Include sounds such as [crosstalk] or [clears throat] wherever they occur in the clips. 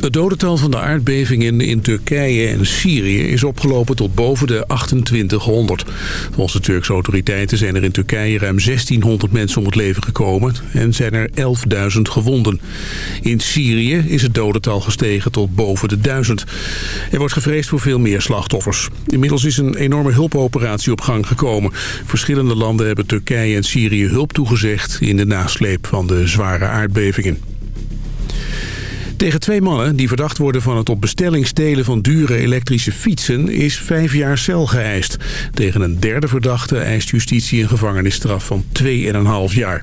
Het dodental van de aardbevingen in Turkije en Syrië is opgelopen tot boven de 2800. Volgens de Turkse autoriteiten zijn er in Turkije ruim 1600 mensen om het leven gekomen en zijn er 11.000 gewonden. In Syrië is het dodental gestegen tot boven de 1000. Er wordt gevreesd voor veel meer slachtoffers. Inmiddels is een enorme hulpoperatie op gang gekomen. Verschillende landen hebben Turkije en Syrië hulp toegezegd in de nasleep van de zware aardbevingen. Tegen twee mannen die verdacht worden van het op bestelling stelen van dure elektrische fietsen is vijf jaar cel geëist. Tegen een derde verdachte eist justitie een gevangenisstraf van 2,5 jaar.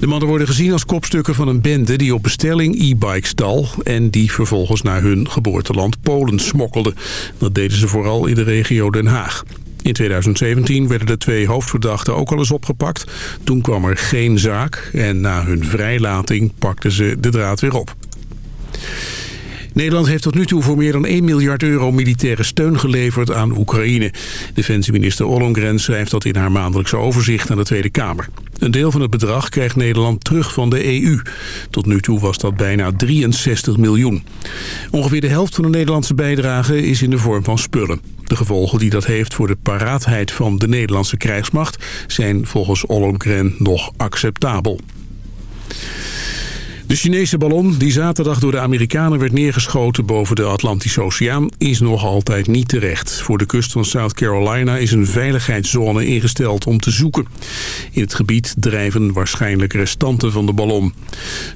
De mannen worden gezien als kopstukken van een bende die op bestelling e-bikes stal en die vervolgens naar hun geboorteland Polen smokkelde. Dat deden ze vooral in de regio Den Haag. In 2017 werden de twee hoofdverdachten ook al eens opgepakt. Toen kwam er geen zaak en na hun vrijlating pakten ze de draad weer op. Nederland heeft tot nu toe voor meer dan 1 miljard euro militaire steun geleverd aan Oekraïne. Defensieminister Ollongren schrijft dat in haar maandelijkse overzicht aan de Tweede Kamer. Een deel van het bedrag krijgt Nederland terug van de EU. Tot nu toe was dat bijna 63 miljoen. Ongeveer de helft van de Nederlandse bijdrage is in de vorm van spullen. De gevolgen die dat heeft voor de paraatheid van de Nederlandse krijgsmacht... zijn volgens Ollongren nog acceptabel. De Chinese ballon die zaterdag door de Amerikanen werd neergeschoten boven de Atlantische Oceaan is nog altijd niet terecht. Voor de kust van South Carolina is een veiligheidszone ingesteld om te zoeken. In het gebied drijven waarschijnlijk restanten van de ballon.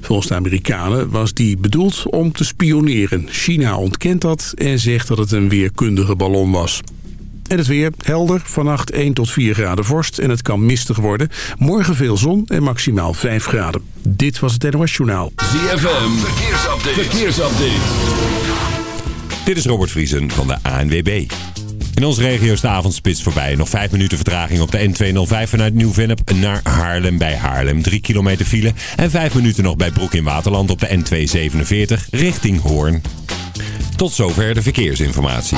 Volgens de Amerikanen was die bedoeld om te spioneren. China ontkent dat en zegt dat het een weerkundige ballon was. En het weer helder, vannacht 1 tot 4 graden vorst en het kan mistig worden. Morgen veel zon en maximaal 5 graden. Dit was het NOS Journaal. ZFM, verkeersupdate. verkeersupdate. Dit is Robert Vriesen van de ANWB. In onze regio is de avondspits voorbij. Nog 5 minuten vertraging op de N205 vanuit Nieuw-Vennep naar Haarlem bij Haarlem. 3 kilometer file en 5 minuten nog bij Broek in Waterland op de N247 richting Hoorn. Tot zover de verkeersinformatie.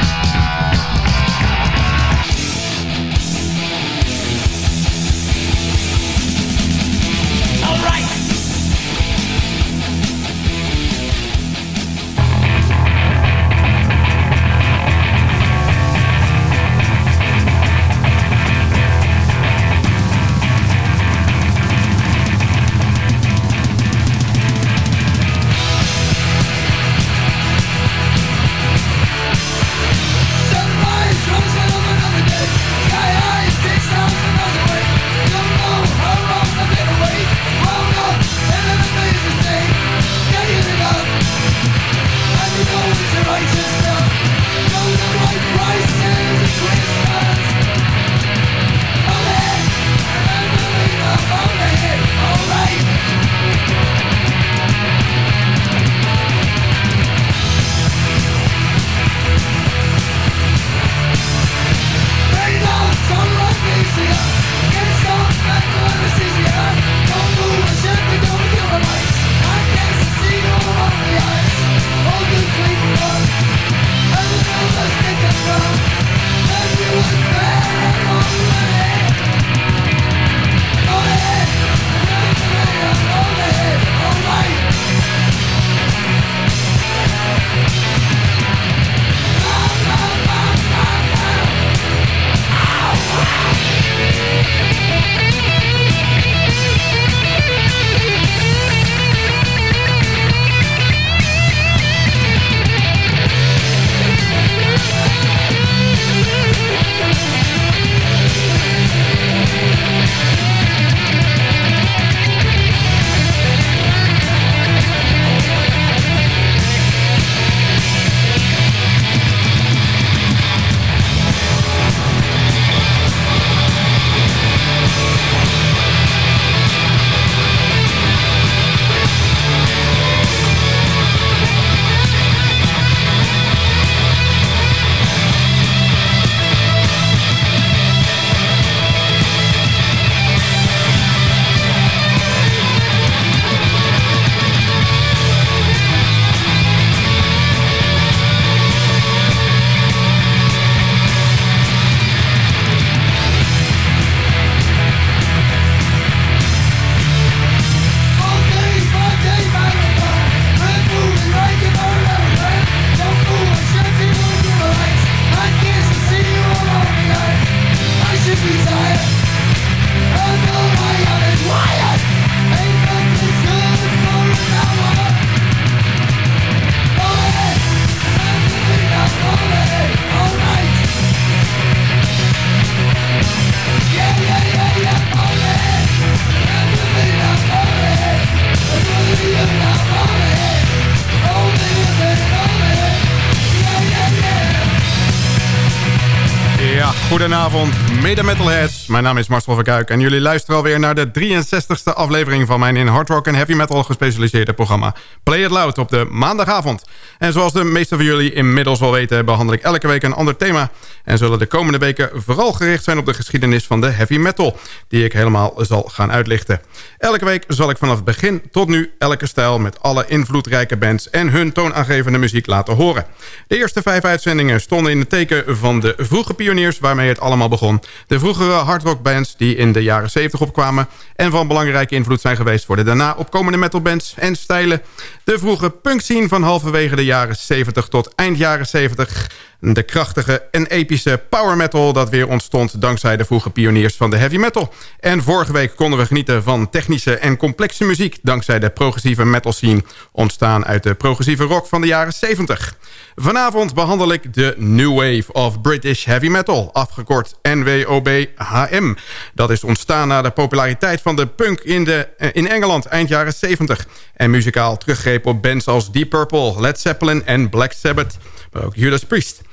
Goedenavond, mede metalheads. Mijn naam is Marcel Verkuik en jullie luisteren alweer naar de 63ste aflevering van mijn in hard rock en heavy metal gespecialiseerde programma Play It Loud op de maandagavond. En zoals de meeste van jullie inmiddels wel weten, behandel ik elke week een ander thema. En zullen de komende weken vooral gericht zijn op de geschiedenis van de heavy metal, die ik helemaal zal gaan uitlichten. Elke week zal ik vanaf begin tot nu elke stijl met alle invloedrijke bands en hun toonaangevende muziek laten horen. De eerste vijf uitzendingen stonden in het teken van de vroege pioniers waarmee het allemaal begon. De vroegere hardrockbands die in de jaren 70 opkwamen... en van belangrijke invloed zijn geweest voor de daarna opkomende metalbands en stijlen. De vroege punkscene van halverwege de jaren 70 tot eind jaren 70 de krachtige en epische power metal dat weer ontstond dankzij de vroege pioniers van de heavy metal. En vorige week konden we genieten van technische en complexe muziek dankzij de progressieve metal scene ontstaan uit de progressieve rock van de jaren 70. Vanavond behandel ik de New Wave of British Heavy Metal, afgekort NWOBHM. Dat is ontstaan na de populariteit van de punk in, de, eh, in Engeland eind jaren 70 en muzikaal teruggreep op bands als Deep Purple, Led Zeppelin en Black Sabbath maar ook Judas Priest.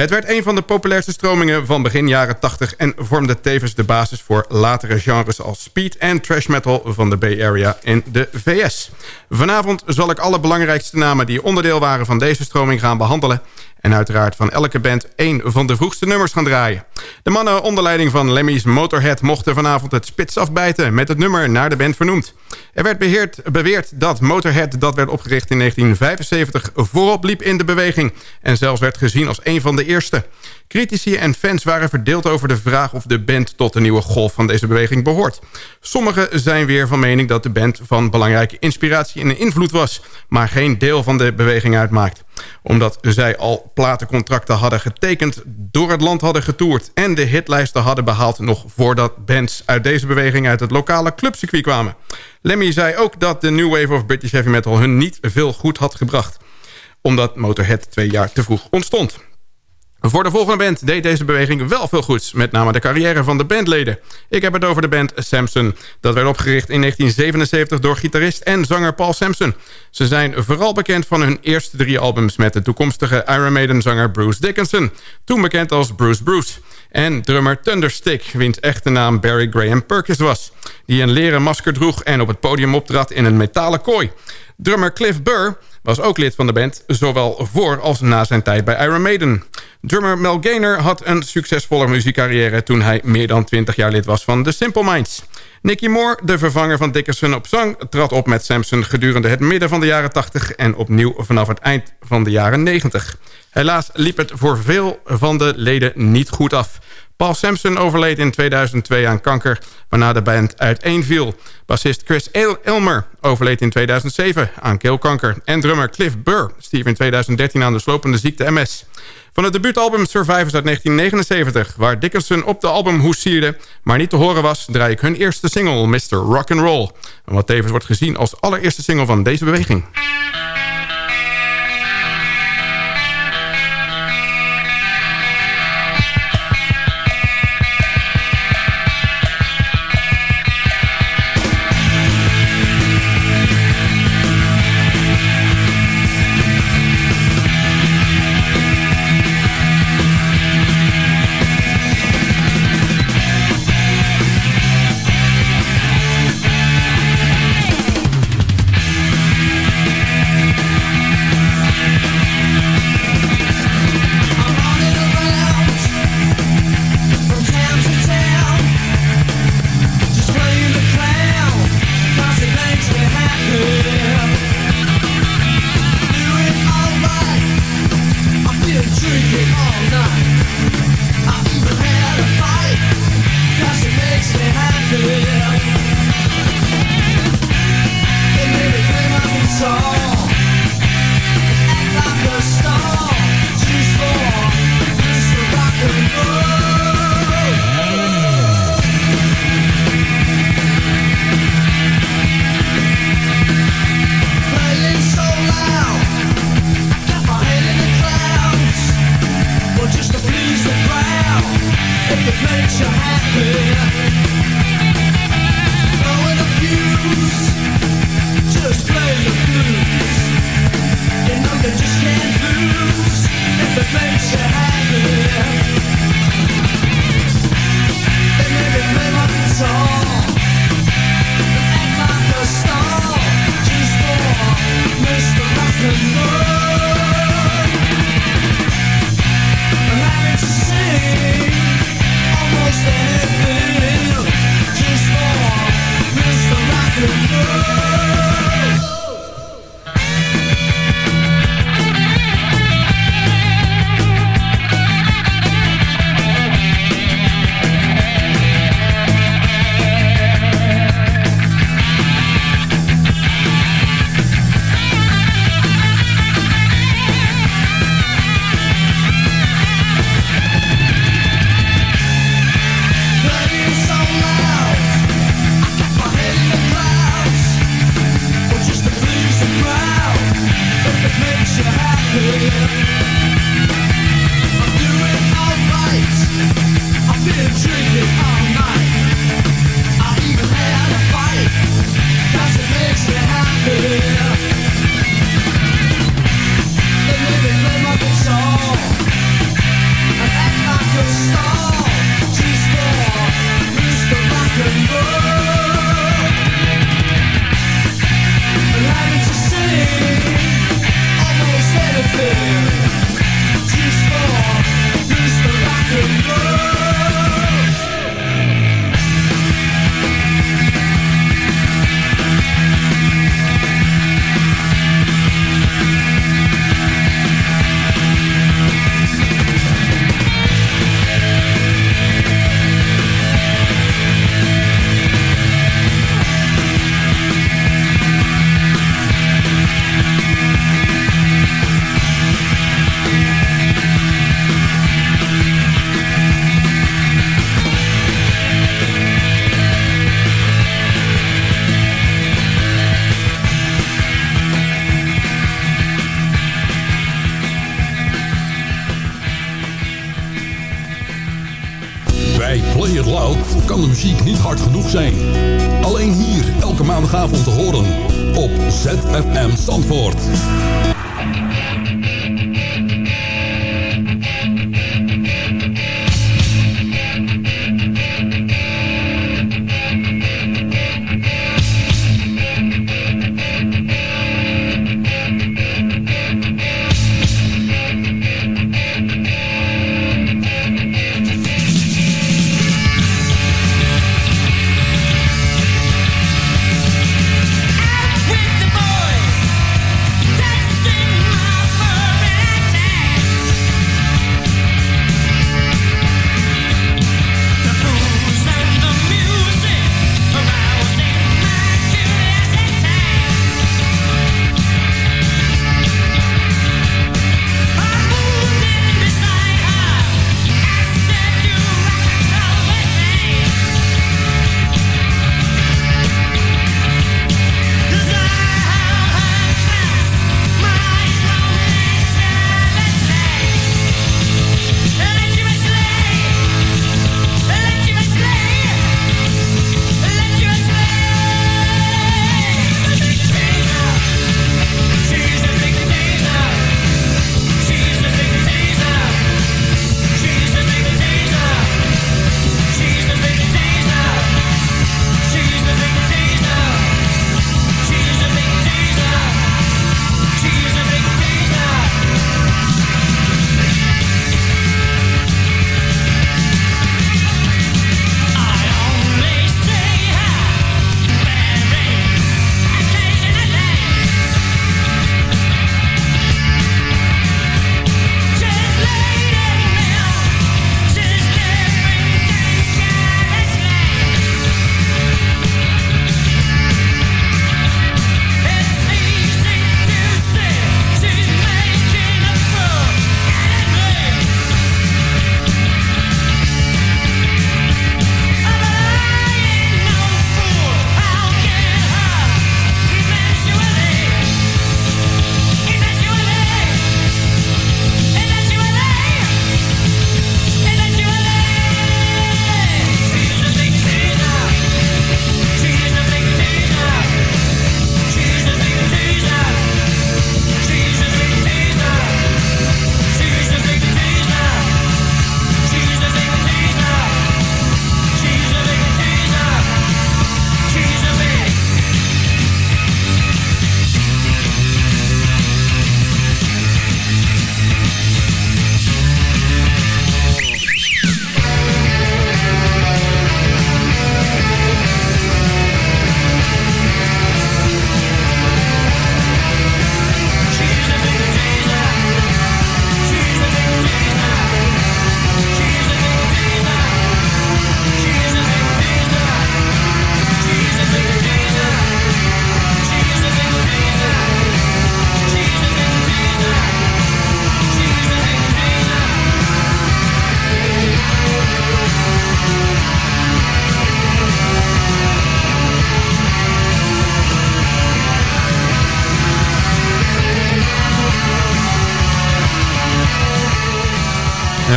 Het werd een van de populairste stromingen van begin jaren 80... en vormde tevens de basis voor latere genres als speed en trash metal... van de Bay Area in de VS. Vanavond zal ik alle belangrijkste namen die onderdeel waren van deze stroming gaan behandelen... En uiteraard van elke band één van de vroegste nummers gaan draaien. De mannen onder leiding van Lemmy's Motorhead mochten vanavond het spits afbijten... met het nummer naar de band vernoemd. Er werd beheerd, beweerd dat Motorhead, dat werd opgericht in 1975... voorop liep in de beweging en zelfs werd gezien als een van de eerste. Critici en fans waren verdeeld over de vraag of de band tot de nieuwe golf van deze beweging behoort. Sommigen zijn weer van mening dat de band van belangrijke inspiratie en invloed was... maar geen deel van de beweging uitmaakt omdat zij al platencontracten hadden getekend... door het land hadden getoerd en de hitlijsten hadden behaald... nog voordat bands uit deze beweging uit het lokale clubcircuit kwamen. Lemmy zei ook dat de New Wave of British Heavy Metal... hun niet veel goed had gebracht omdat Motorhead twee jaar te vroeg ontstond. Voor de volgende band deed deze beweging wel veel goeds. Met name de carrière van de bandleden. Ik heb het over de band Samson. Dat werd opgericht in 1977 door gitarist en zanger Paul Samson. Ze zijn vooral bekend van hun eerste drie albums... met de toekomstige Iron Maiden zanger Bruce Dickinson. Toen bekend als Bruce Bruce. En drummer Thunderstick, wiens echte naam Barry Graham Perkins was. Die een leren masker droeg en op het podium optrad in een metalen kooi. Drummer Cliff Burr was ook lid van de band, zowel voor als na zijn tijd bij Iron Maiden. Drummer Mel Gaynor had een succesvolle muziekcarrière... toen hij meer dan 20 jaar lid was van The Simple Minds. Nicky Moore, de vervanger van Dickerson op zang... trad op met Samson gedurende het midden van de jaren 80... en opnieuw vanaf het eind van de jaren 90. Helaas liep het voor veel van de leden niet goed af... Paul Sampson overleed in 2002 aan kanker, waarna de band uiteenviel. Bassist Chris Elmer overleed in 2007 aan keelkanker. En drummer Cliff Burr stierf in 2013 aan de slopende ziekte MS. Van het debuutalbum Survivors uit 1979, waar Dickinson op de albumhoes sierde... maar niet te horen was, draai ik hun eerste single, Mr. Rock'n'Roll. Wat tevens wordt gezien als allereerste single van deze beweging. It makes you happy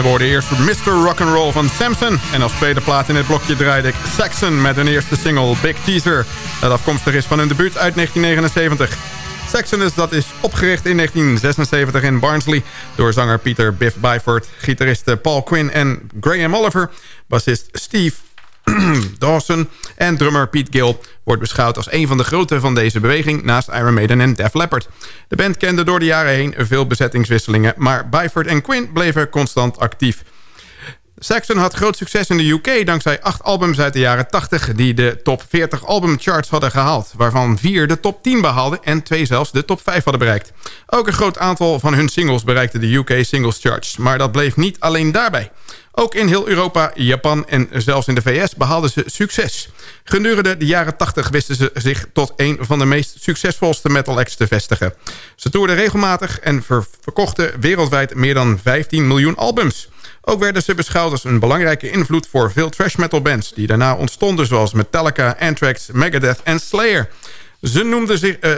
we hoorden eerst Mr. Rock'n'Roll van Samson. En als tweede plaat in het blokje draaide ik Saxon met hun eerste single Big Teaser. Dat afkomstig is van hun debuut uit 1979. Saxon is, dat is opgericht in 1976 in Barnsley... door zanger Peter Biff Byford, gitaristen Paul Quinn en Graham Oliver... bassist Steve [clears throat] Dawson en drummer Pete Gill wordt beschouwd als een van de grote van deze beweging... naast Iron Maiden en Def Leppard. De band kende door de jaren heen veel bezettingswisselingen... maar Byford en Quinn bleven constant actief. Saxon had groot succes in de UK dankzij acht albums uit de jaren 80... die de top 40 albumcharts hadden gehaald... waarvan vier de top 10 behaalden en twee zelfs de top 5 hadden bereikt. Ook een groot aantal van hun singles bereikte de UK Singles Charts... maar dat bleef niet alleen daarbij. Ook in heel Europa, Japan en zelfs in de VS behaalden ze succes. Gedurende de jaren 80 wisten ze zich tot een van de meest succesvolste metal acts te vestigen. Ze toerden regelmatig en verkochten wereldwijd meer dan 15 miljoen albums. Ook werden ze beschouwd als een belangrijke invloed voor veel trash metal bands... die daarna ontstonden zoals Metallica, Anthrax, Megadeth en Slayer. Ze noemden zich... Uh,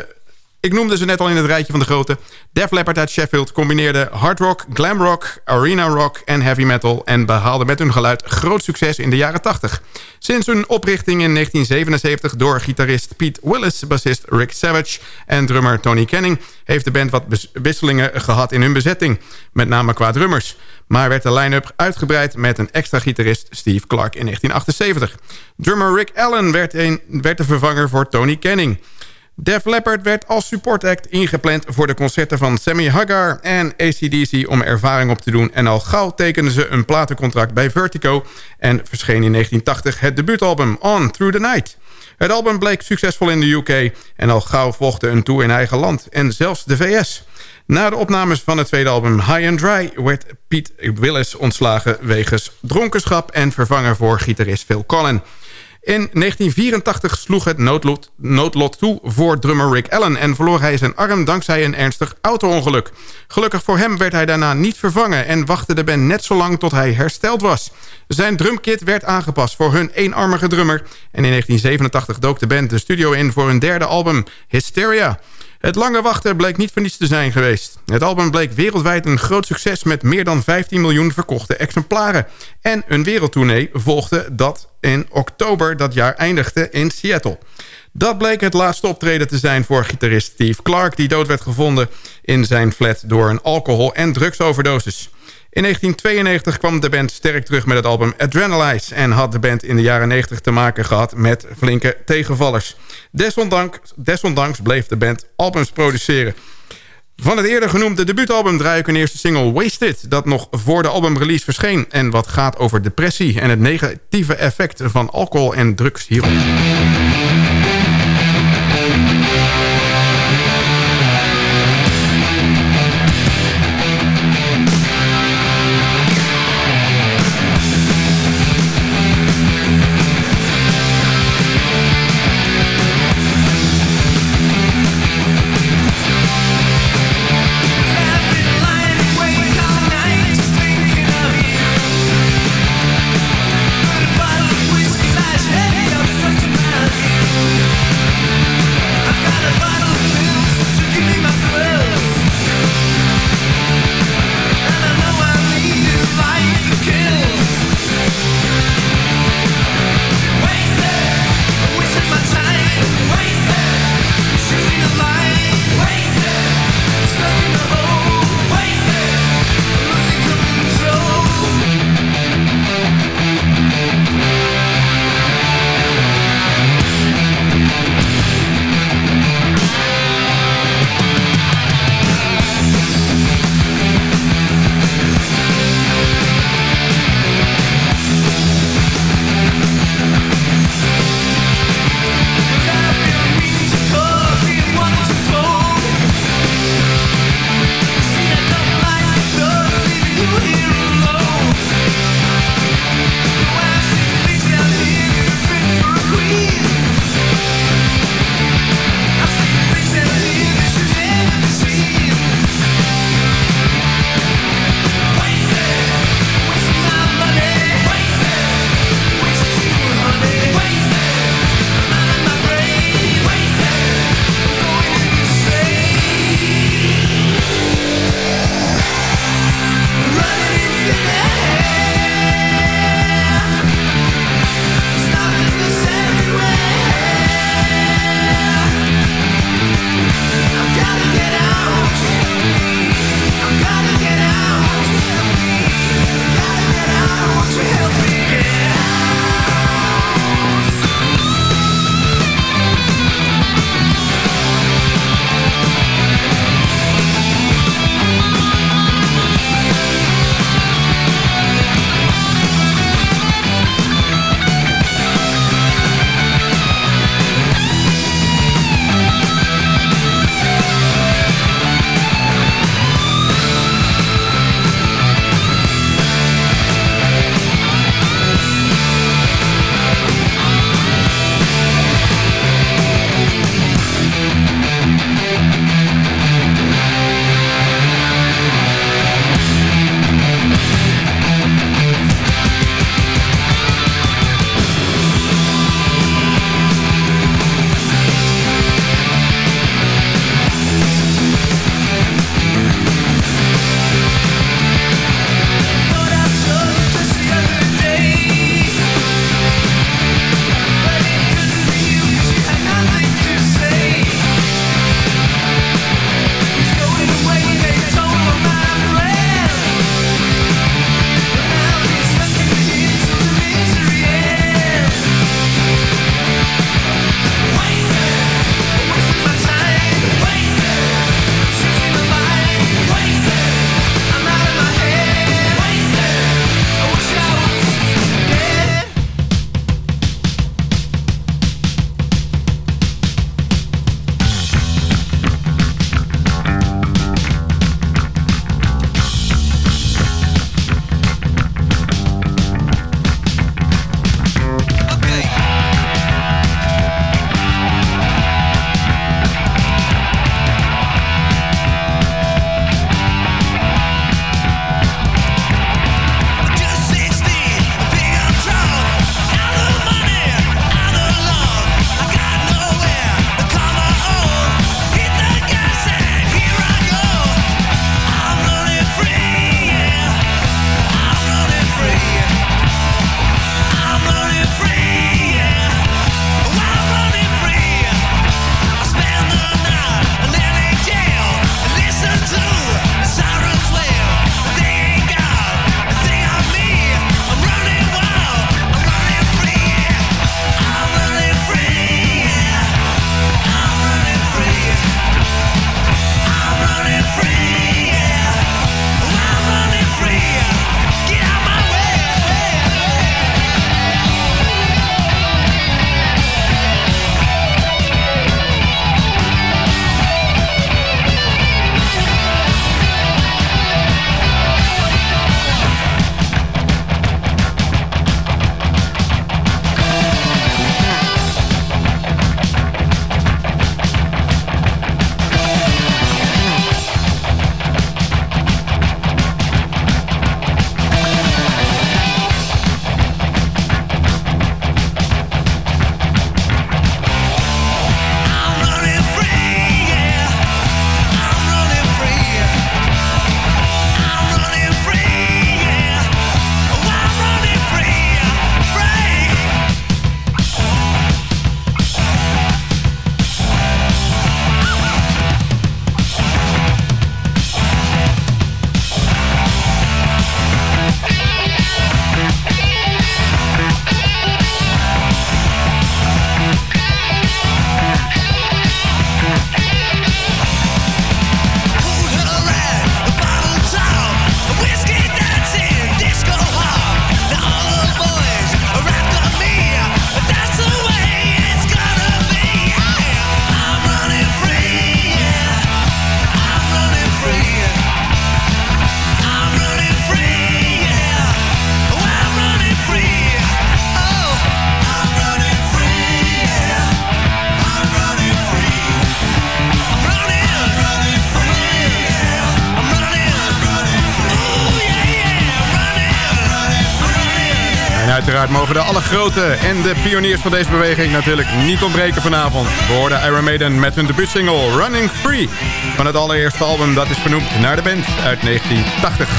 Ik noemde ze net al in het rijtje van de grote. Def Leppard uit Sheffield combineerde hard rock, glam rock, arena rock en heavy metal... en behaalde met hun geluid groot succes in de jaren 80. Sinds hun oprichting in 1977 door gitarist Pete Willis... bassist Rick Savage en drummer Tony Canning... heeft de band wat wisselingen gehad in hun bezetting. Met name qua drummers. Maar werd de line-up uitgebreid met een extra gitarist Steve Clark in 1978. Drummer Rick Allen werd, een, werd de vervanger voor Tony Canning... Def Leppard werd als supportact ingepland voor de concerten van Sammy Hagar en ACDC om ervaring op te doen. En al gauw tekenden ze een platencontract bij Vertigo en verscheen in 1980 het debuutalbum On Through the Night. Het album bleek succesvol in de UK en al gauw volgde een tour in eigen land en zelfs de VS. Na de opnames van het tweede album High and Dry werd Pete Willis ontslagen wegens dronkenschap en vervangen voor gitarist Phil Collin. In 1984 sloeg het noodlot, noodlot toe voor drummer Rick Allen... en verloor hij zijn arm dankzij een ernstig auto-ongeluk. Gelukkig voor hem werd hij daarna niet vervangen... en wachtte de band net zo lang tot hij hersteld was. Zijn drumkit werd aangepast voor hun eenarmige drummer... en in 1987 dook de band de studio in voor hun derde album Hysteria... Het lange wachten bleek niet voor niets te zijn geweest. Het album bleek wereldwijd een groot succes met meer dan 15 miljoen verkochte exemplaren. En een wereldtournee volgde dat in oktober dat jaar eindigde in Seattle. Dat bleek het laatste optreden te zijn voor gitarist Steve Clark... die dood werd gevonden in zijn flat door een alcohol- en drugsoverdosis. In 1992 kwam de band sterk terug met het album Adrenalize... en had de band in de jaren 90 te maken gehad met flinke tegenvallers. Desondanks, bleef de band albums produceren. Van het eerder genoemde debuutalbum draai ik een eerste single Wasted... dat nog voor de albumrelease verscheen... en wat gaat over depressie en het negatieve effect van alcohol en drugs hierop. Grote en de pioniers van deze beweging natuurlijk niet ontbreken vanavond. We hoorden Iron Maiden met hun debuutsingle Running Free van het allereerste album dat is vernoemd naar de band uit 1980.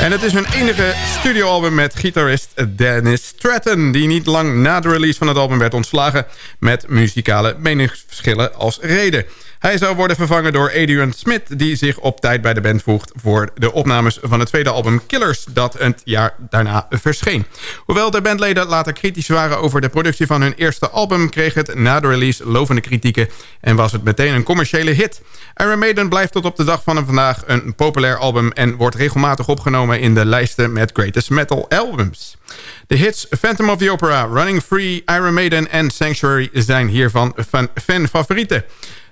En het is hun enige studioalbum met gitarist Dennis Stratton... die niet lang na de release van het album werd ontslagen... met muzikale meningsverschillen als reden. Hij zou worden vervangen door Adrian Smith... die zich op tijd bij de band voegt voor de opnames van het tweede album Killers... dat een jaar daarna verscheen. Hoewel de bandleden later kritisch waren over de productie van hun eerste album... kreeg het na de release lovende kritieken en was het meteen een commerciële hit. Iron Maiden blijft tot op de dag van vandaag een populair album... en wordt regelmatig opgenomen in de lijsten met greatest metal albums. De hits Phantom of the Opera, Running Free, Iron Maiden en Sanctuary zijn hiervan fan-favorieten.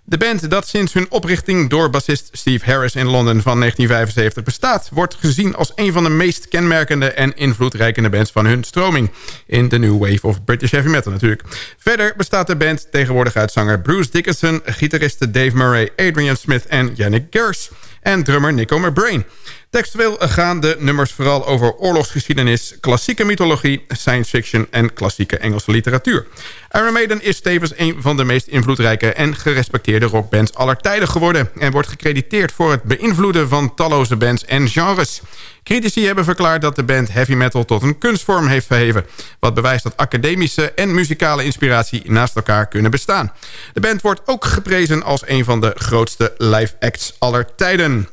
De band dat sinds hun oprichting door bassist Steve Harris in Londen van 1975 bestaat... wordt gezien als een van de meest kenmerkende en invloedrijke bands van hun stroming. In de new wave of British heavy metal natuurlijk. Verder bestaat de band tegenwoordig uit zanger Bruce Dickinson... gitaristen Dave Murray, Adrian Smith en Yannick Gers... en drummer Nico McBrain. Textueel gaan de nummers vooral over oorlogsgeschiedenis... klassieke mythologie, science fiction en klassieke Engelse literatuur. Iron Maiden is tevens een van de meest invloedrijke... en gerespecteerde rockbands aller tijden geworden... en wordt gecrediteerd voor het beïnvloeden van talloze bands en genres. Critici hebben verklaard dat de band heavy metal tot een kunstvorm heeft verheven... wat bewijst dat academische en muzikale inspiratie naast elkaar kunnen bestaan. De band wordt ook geprezen als een van de grootste live acts aller tijden.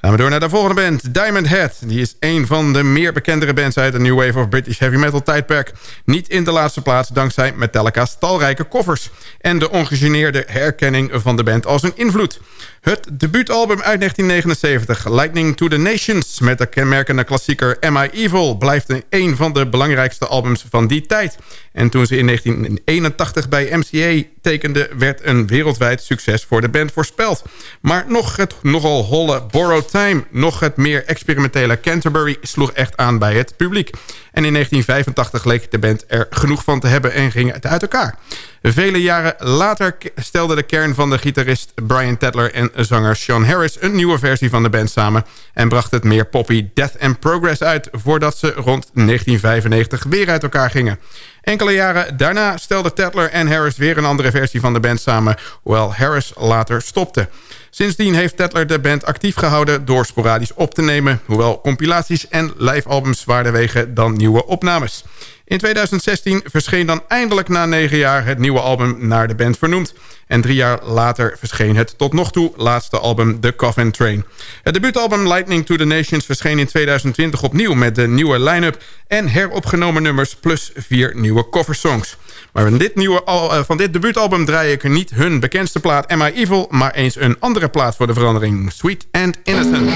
Gaan we door naar de volgende band, Diamond Head. Die is een van de meer bekendere bands uit de New Wave of British Heavy Metal tijdperk. Niet in de laatste plaats dankzij Metallica's talrijke koffers... en de ongegeneerde herkenning van de band als een invloed. Het debuutalbum uit 1979, Lightning to the Nations... met de kenmerkende klassieker Am I Evil... blijft een van de belangrijkste albums van die tijd. En toen ze in 1981 bij MCA tekende... werd een wereldwijd succes voor de band voorspeld. Maar nog het nogal holle Borrowed Time... nog het meer experimentele Canterbury sloeg echt aan bij het publiek. En in 1985 leek de band er genoeg van te hebben en ging het uit elkaar. Vele jaren later stelde de kern van de gitarist Brian Tedler en zanger Sean Harris... een nieuwe versie van de band samen... en bracht het meer poppy Death and Progress uit... voordat ze rond 1995 weer uit elkaar gingen. Enkele jaren daarna stelden Tedler en Harris weer een andere versie van de band samen... hoewel Harris later stopte. Sindsdien heeft Tedler de band actief gehouden door sporadisch op te nemen... hoewel compilaties en live-albums zwaarder wegen dan nieuwe opnames. In 2016 verscheen dan eindelijk na negen jaar het nieuwe album naar de band vernoemd. En drie jaar later verscheen het tot nog toe laatste album The Coffin Train. Het debuutalbum Lightning to the Nations verscheen in 2020 opnieuw... met de nieuwe line-up en heropgenomen nummers plus vier nieuwe coversongs. Maar van dit, nieuwe, uh, van dit debuutalbum draai ik niet hun bekendste plaat Am Evil... maar eens een andere plaat voor de verandering. Sweet and Innocent.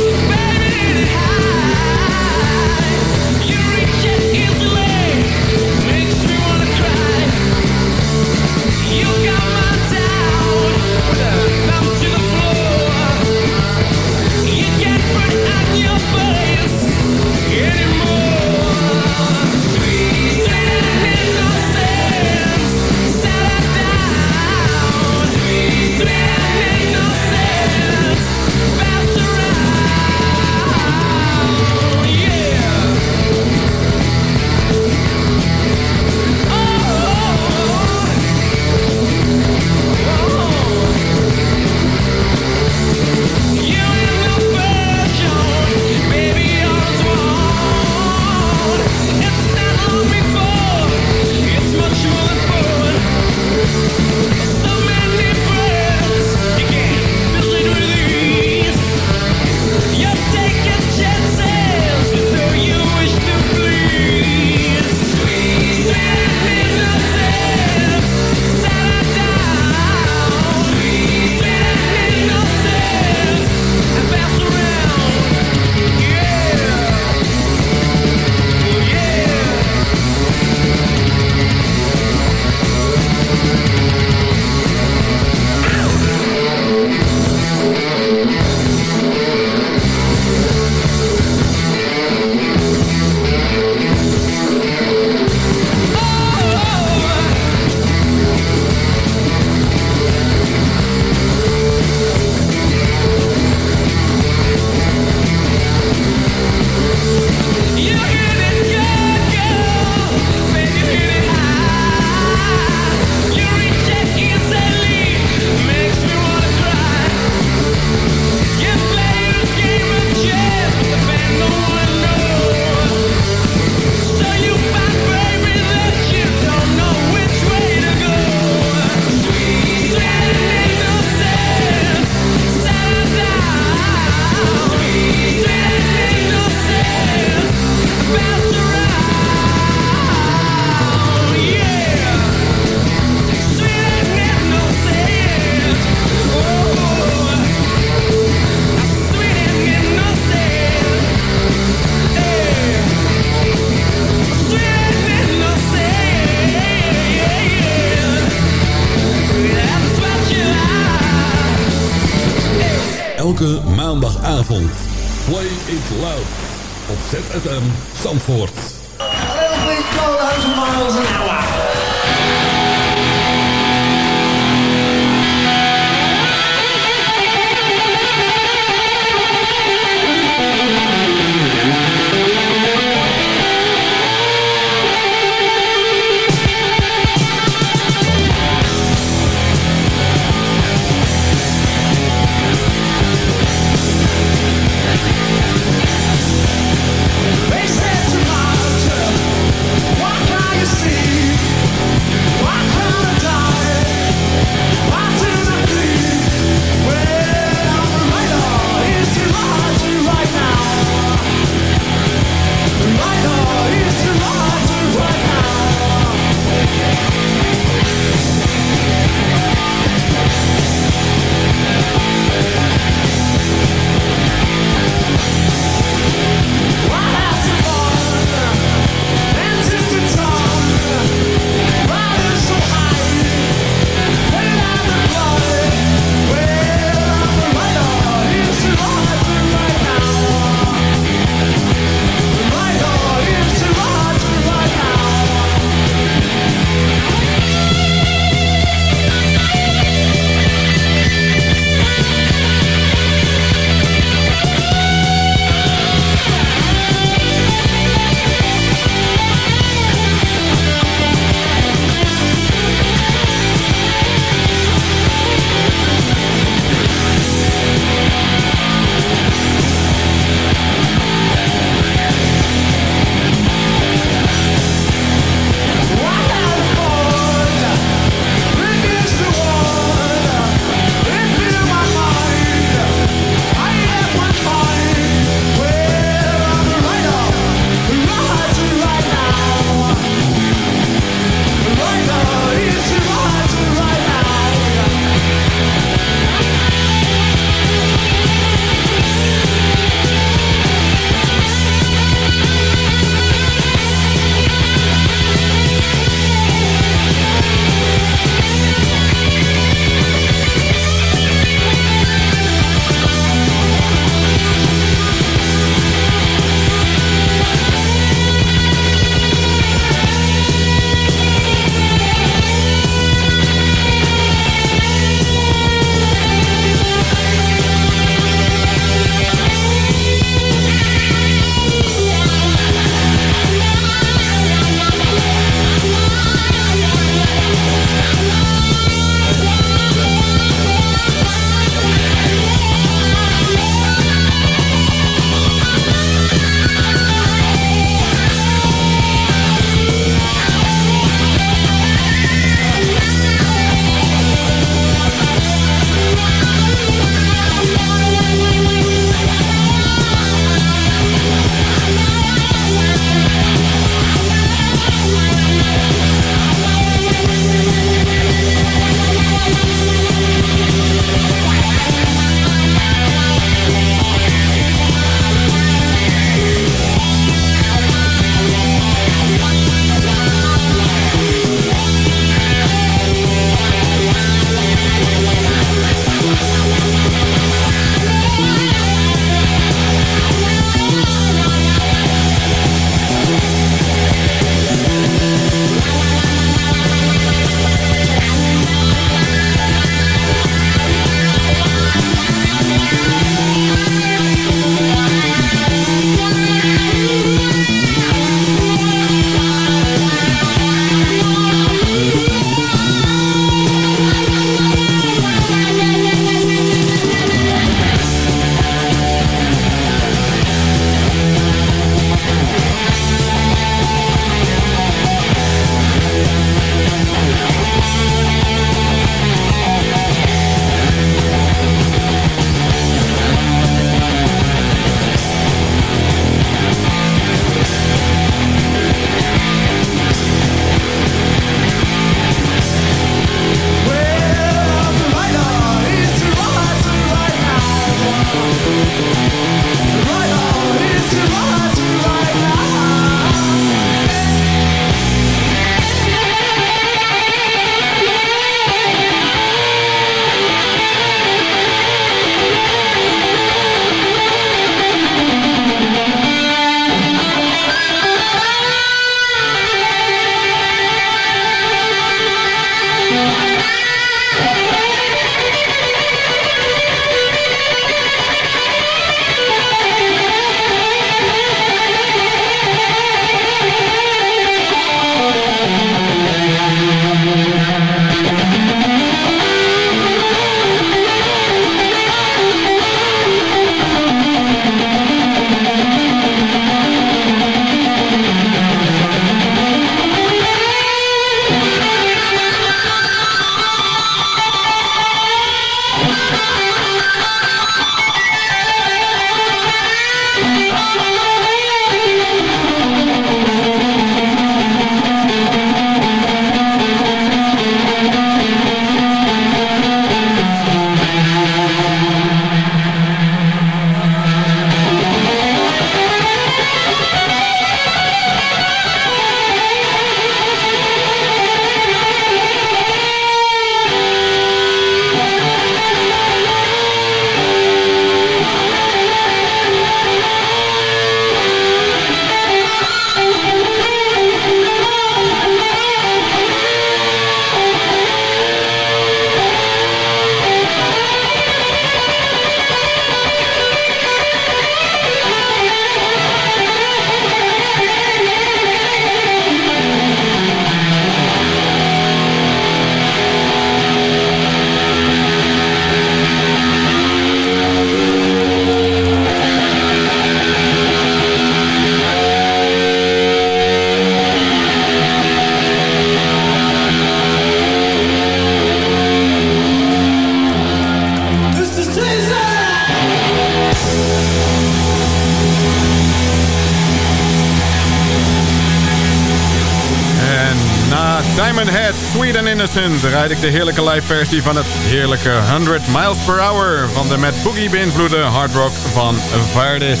Innocent... rijd ik de heerlijke live versie van het heerlijke 100 miles per hour... van de met boogie beïnvloede hard rock van Vardis.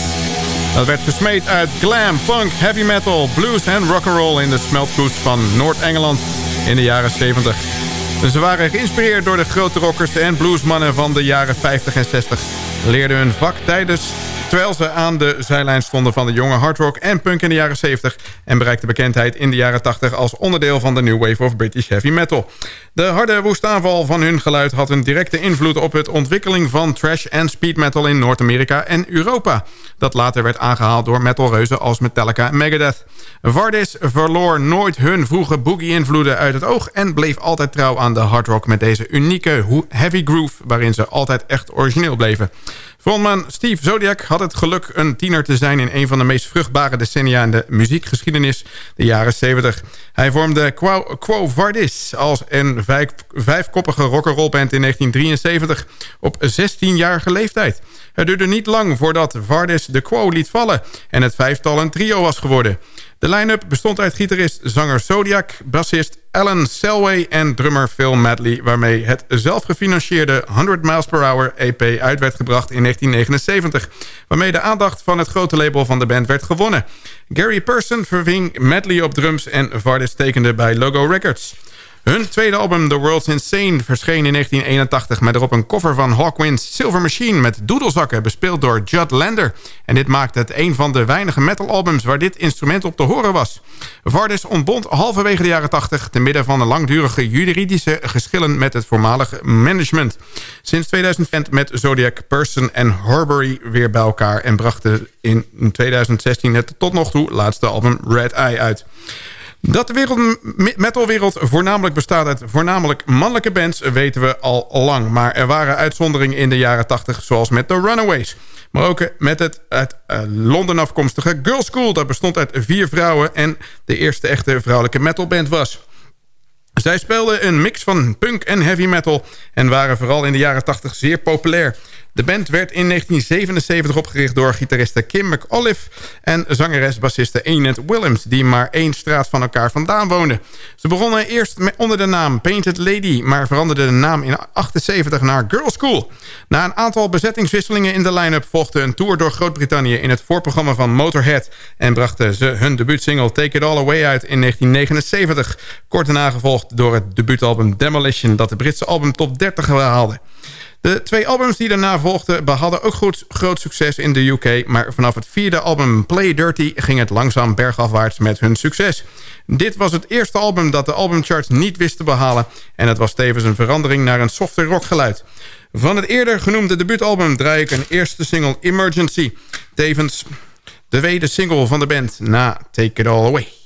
Dat werd gesmeed uit glam, punk, heavy metal, blues en rock'n'roll... in de smeltkoets van Noord-Engeland in de jaren 70. Ze waren geïnspireerd door de grote rockers en bluesmannen van de jaren 50 en 60. Leerden hun vak tijdens terwijl ze aan de zijlijn stonden van de jonge hardrock en punk in de jaren 70... en bereikte bekendheid in de jaren 80 als onderdeel van de New Wave of British Heavy Metal. De harde woestaanval van hun geluid had een directe invloed op het ontwikkeling van trash en speed metal in Noord-Amerika en Europa. Dat later werd aangehaald door metalreuzen als Metallica en Megadeth. Vardis verloor nooit hun vroege boogie-invloeden uit het oog... en bleef altijd trouw aan de hardrock met deze unieke heavy groove... waarin ze altijd echt origineel bleven. Frontman Steve Zodiac had het geluk een tiener te zijn... in een van de meest vruchtbare decennia in de muziekgeschiedenis, de jaren 70. Hij vormde Quo, Quo Vardis als een vijf, vijfkoppige rock'n'rollband in 1973... op 16-jarige leeftijd. Het duurde niet lang voordat Vardis de Quo liet vallen... en het vijftal een trio was geworden... De line-up bestond uit gitarist, zanger Zodiac, bassist Alan Selway en drummer Phil Madley... waarmee het zelfgefinancierde 100 miles per hour EP uit werd gebracht in 1979... waarmee de aandacht van het grote label van de band werd gewonnen. Gary Person verving Madley op drums en Vardis tekende bij Logo Records. Hun tweede album The World's Insane verscheen in 1981... met erop een cover van Hawkwind's Silver Machine... met doedelzakken, bespeeld door Judd Lander. En dit maakte het een van de weinige metalalbums... waar dit instrument op te horen was. Vardis ontbond halverwege de jaren 80... te midden van de langdurige juridische geschillen... met het voormalige management. Sinds 2000 met Zodiac, Person en Horbury weer bij elkaar... en brachten in 2016 het tot nog toe laatste album Red Eye uit. Dat de wereld, metalwereld voornamelijk bestaat uit voornamelijk mannelijke bands... weten we al lang. Maar er waren uitzonderingen in de jaren 80, zoals met The Runaways. Maar ook met het uit uh, Londen afkomstige Girl School. Dat bestond uit vier vrouwen en de eerste echte vrouwelijke metalband was. Zij speelden een mix van punk en heavy metal... en waren vooral in de jaren 80 zeer populair. De band werd in 1977 opgericht door gitariste Kim McAuliffe... en zangeres-bassiste Enid Willems... die maar één straat van elkaar vandaan woonden. Ze begonnen eerst onder de naam Painted Lady... maar veranderden de naam in 78 naar Girl School. Na een aantal bezettingswisselingen in de line-up... volgde een tour door Groot-Brittannië in het voorprogramma van Motorhead... en brachten ze hun debuutsingle Take It All Away uit in 1979. Kort daarna gevolgd door het debuutalbum Demolition... dat de Britse album top 30 haalde. De twee albums die daarna volgden behadden ook goed, groot succes in de UK... maar vanaf het vierde album Play Dirty ging het langzaam bergafwaarts met hun succes. Dit was het eerste album dat de albumcharts niet wist te behalen... en het was tevens een verandering naar een softer rockgeluid. Van het eerder genoemde debuutalbum draai ik een eerste single Emergency. Tevens de tweede single van de band na Take It All Away.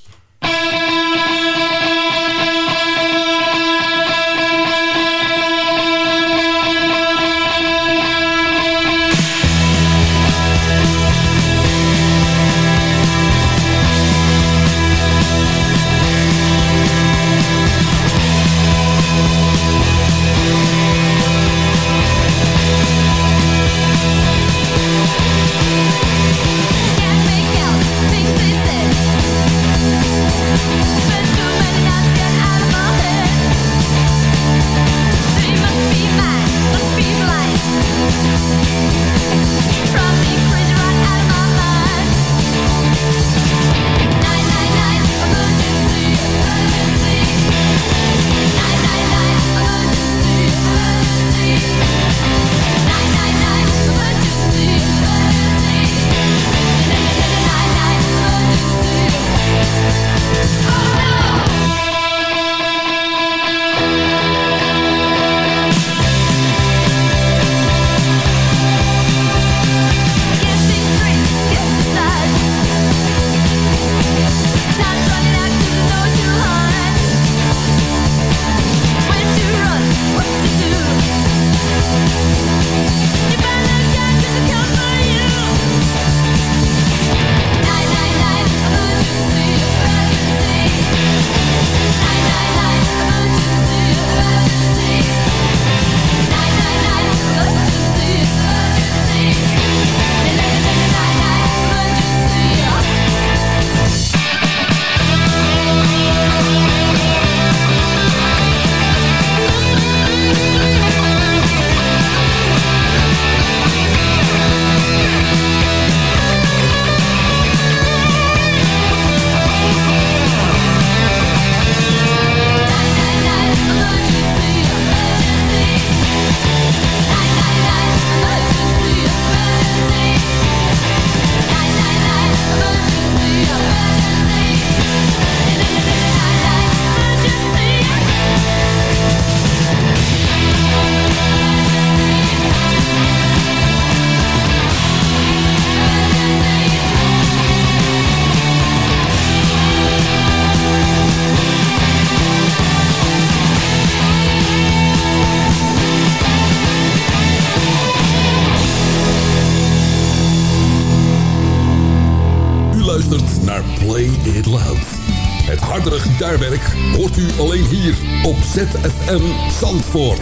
ZFM Zandvoort.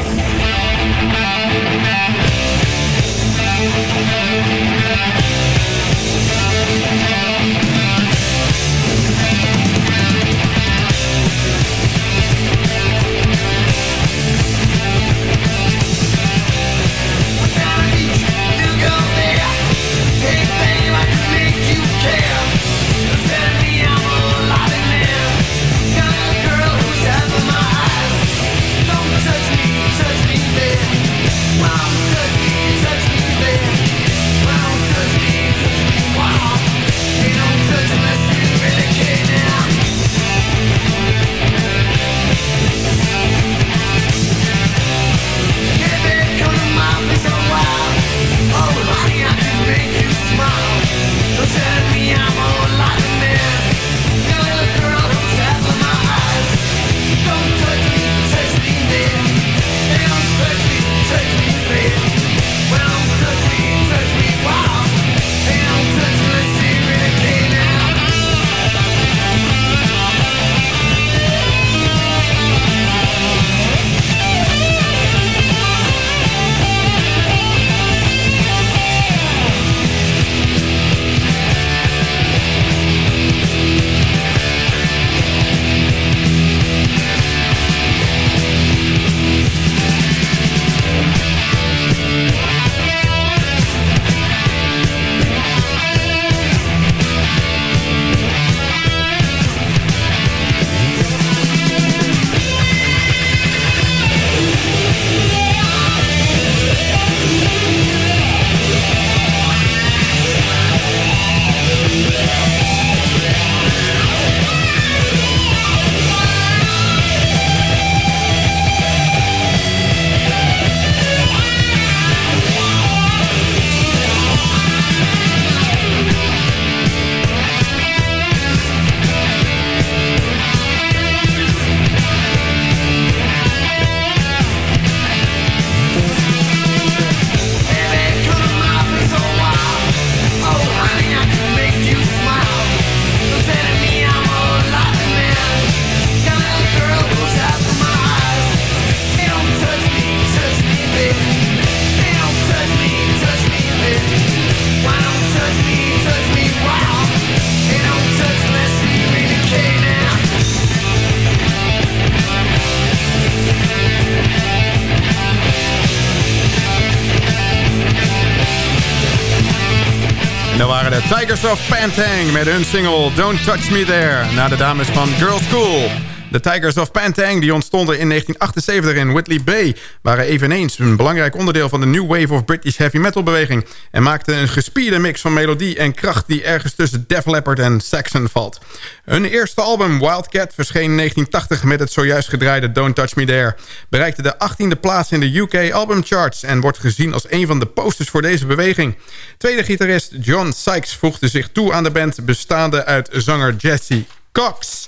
Of Pantang met hun single Don't Touch Me There... na de dames van Girl School. De Tigers of Pantang die ontstonden in 1978 in Whitley Bay... waren eveneens een belangrijk onderdeel van de New Wave of British Heavy Metal beweging... en maakten een gespierde mix van melodie en kracht... die ergens tussen Def Leppard en Saxon valt. Hun eerste album Wildcat verscheen in 1980 met het zojuist gedraaide Don't Touch Me There... bereikte de 18e plaats in de UK Album Charts... en wordt gezien als een van de posters voor deze beweging. Tweede gitarist John Sykes voegde zich toe aan de band... bestaande uit zanger Jesse Cox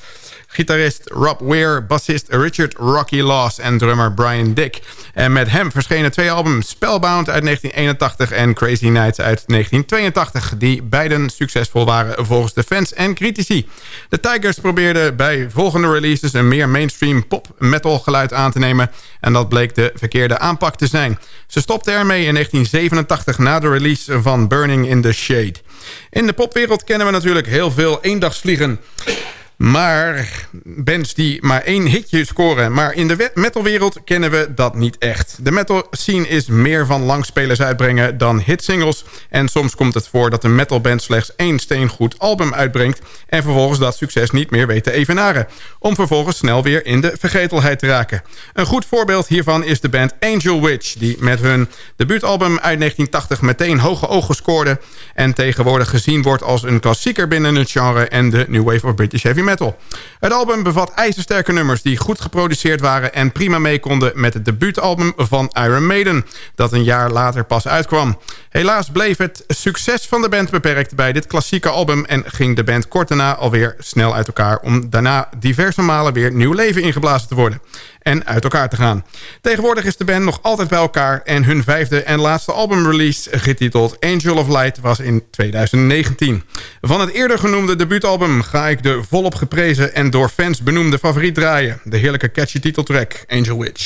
gitarist Rob Weir, bassist Richard Rocky Laws en drummer Brian Dick. En met hem verschenen twee albums Spellbound uit 1981 en Crazy Nights uit 1982... die beiden succesvol waren volgens de fans en critici. De Tigers probeerden bij volgende releases een meer mainstream pop-metal geluid aan te nemen... en dat bleek de verkeerde aanpak te zijn. Ze stopten ermee in 1987 na de release van Burning in the Shade. In de popwereld kennen we natuurlijk heel veel eendagsvliegen... Maar bands die maar één hitje scoren. Maar in de metalwereld kennen we dat niet echt. De metal scene is meer van langspelers uitbrengen dan hitsingles. En soms komt het voor dat een metalband slechts één steengoed album uitbrengt... en vervolgens dat succes niet meer weet te evenaren. Om vervolgens snel weer in de vergetelheid te raken. Een goed voorbeeld hiervan is de band Angel Witch... die met hun debuutalbum uit 1980 meteen hoge ogen scoorde... en tegenwoordig gezien wordt als een klassieker binnen het genre... en de New Wave of British Heavy Metal metal. Het album bevat ijzersterke nummers die goed geproduceerd waren... en prima mee konden met het debuutalbum van Iron Maiden... dat een jaar later pas uitkwam. Helaas bleef het succes van de band beperkt bij dit klassieke album... en ging de band kort daarna alweer snel uit elkaar... om daarna diverse malen weer nieuw leven ingeblazen te worden en uit elkaar te gaan. Tegenwoordig is de band nog altijd bij elkaar en hun vijfde en laatste album release, getiteld Angel of Light, was in 2019. Van het eerder genoemde debuutalbum ga ik de volop geprezen en door fans benoemde favoriet draaien. De heerlijke catchy titeltrack Angel Witch.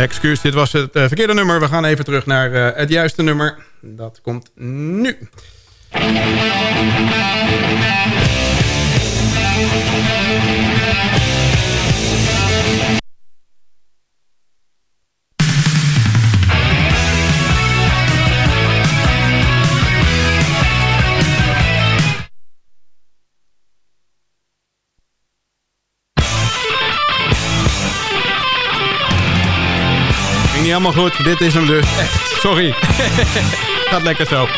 excuus, dit was het eh, verkeerde nummer. We gaan even terug naar eh, het juiste nummer. Dat komt nu. helemaal goed. Dit is hem dus. Echt. Sorry. [laughs] Gaat lekker zo.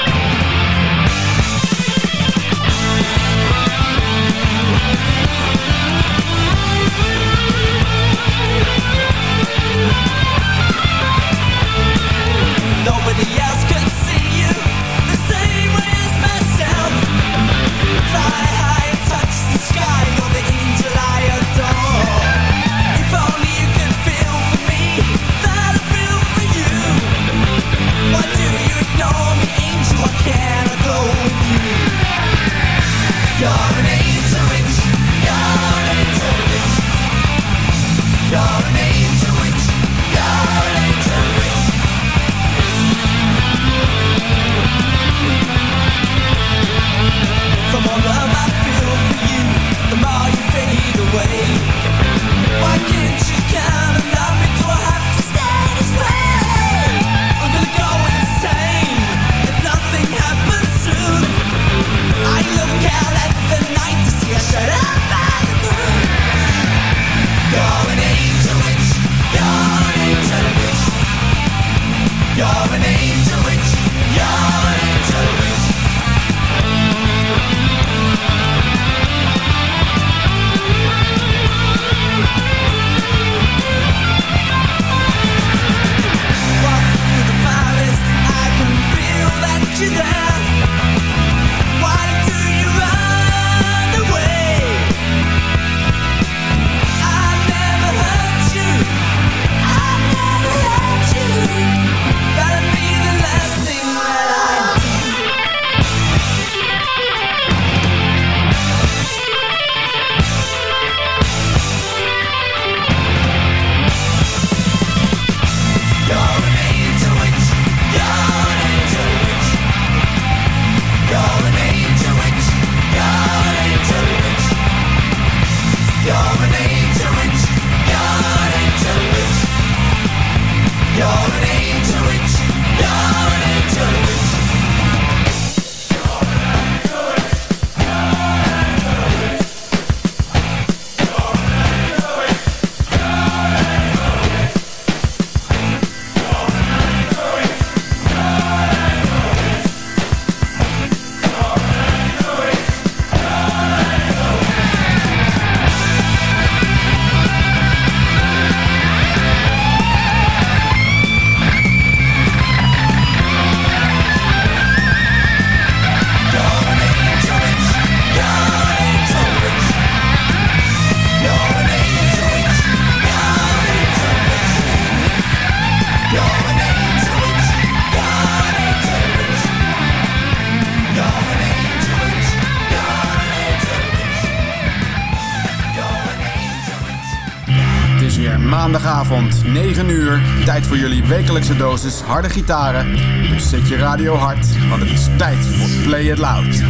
Maandagavond, 9 uur. Tijd voor jullie wekelijkse dosis harde gitaren. Dus zet je radio hard, want het is tijd voor Play It Loud.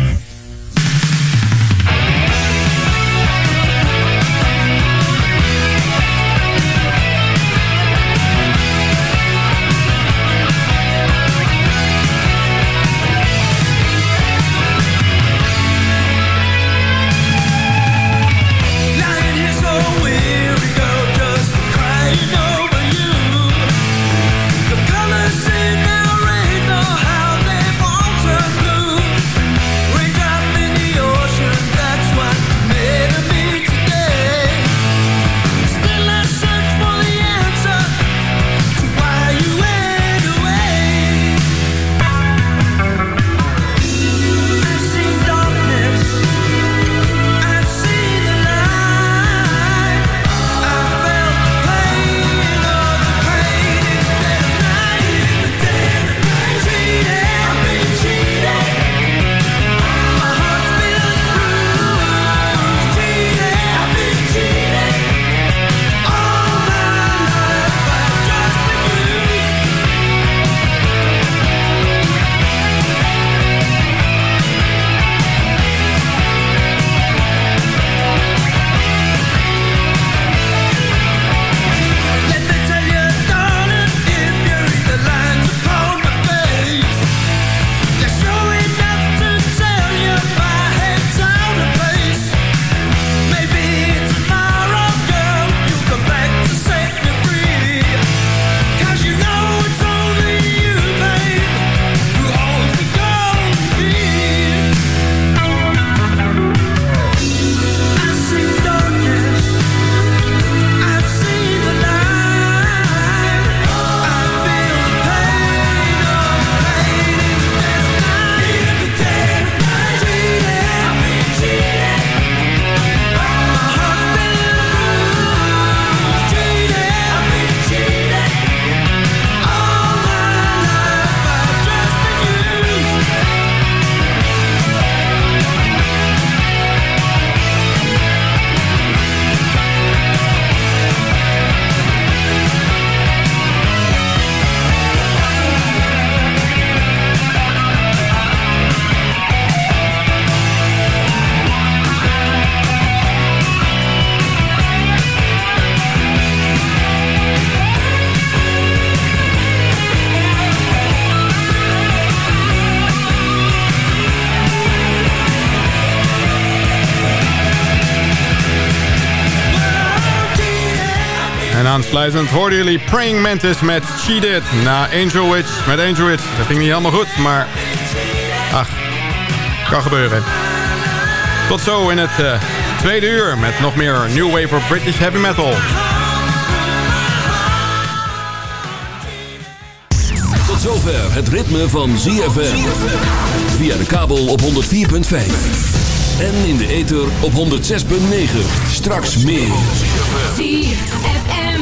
Aansluitend hoorden jullie Praying Mantis met Cheated. Na Angel Witch met Angel Witch. Dat ging niet helemaal goed, maar... Ach, kan gebeuren. Tot zo in het uh, tweede uur met nog meer New Wave of British Heavy Metal. Tot zover het ritme van ZFM. Via de kabel op 104.5. En in de ether op 106.9. Straks meer.